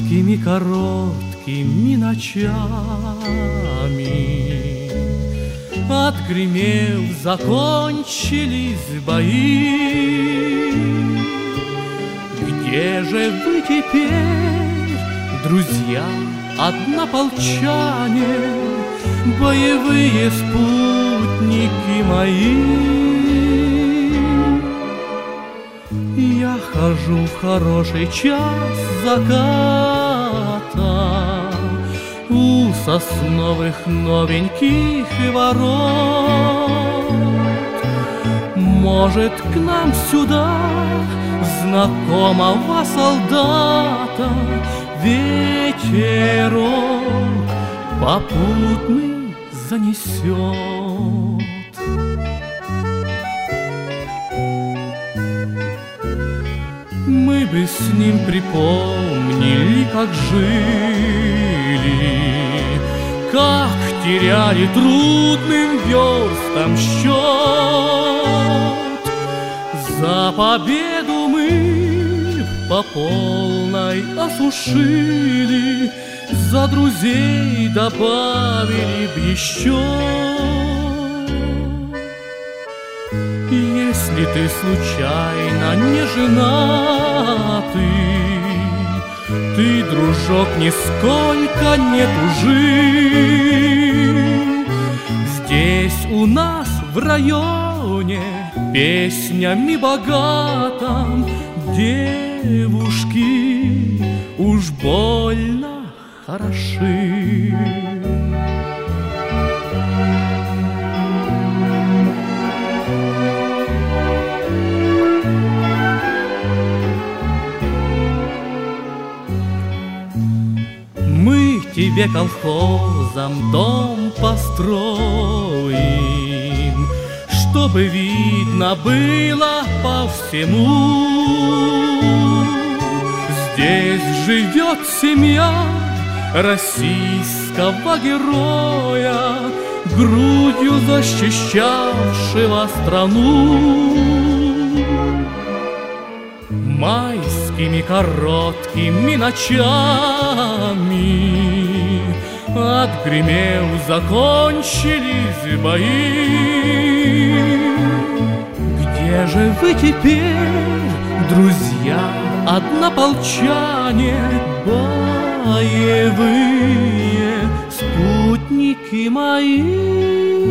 майскими короткими ночами. Отгремев, закончились бои. Где же вы теперь, друзья, однополчане, Боевые спутники мои? Я хожу в хороший час заката У сосновых новеньких ворот. Может, к нам сюда знакомого солдата Ветерок попутный занесет. Мы бы с ним припомнили, как жили, Как теряли трудным верстам счет. За победу мы по полной осушили, За друзей добавили б еще. Если ты случайно не женатый, Ты, дружок, нисколько не тужи. Здесь у нас в районе Песнями богатым Девушки уж больно хороши. Тебе колхозом дом построим, Чтобы видно было по всему. Здесь живет семья российского героя, Грудью защищавшего страну. Майскими короткими ночами Отгремев, закончились бои. Где же вы теперь, друзья, однополчане, Боевые спутники мои?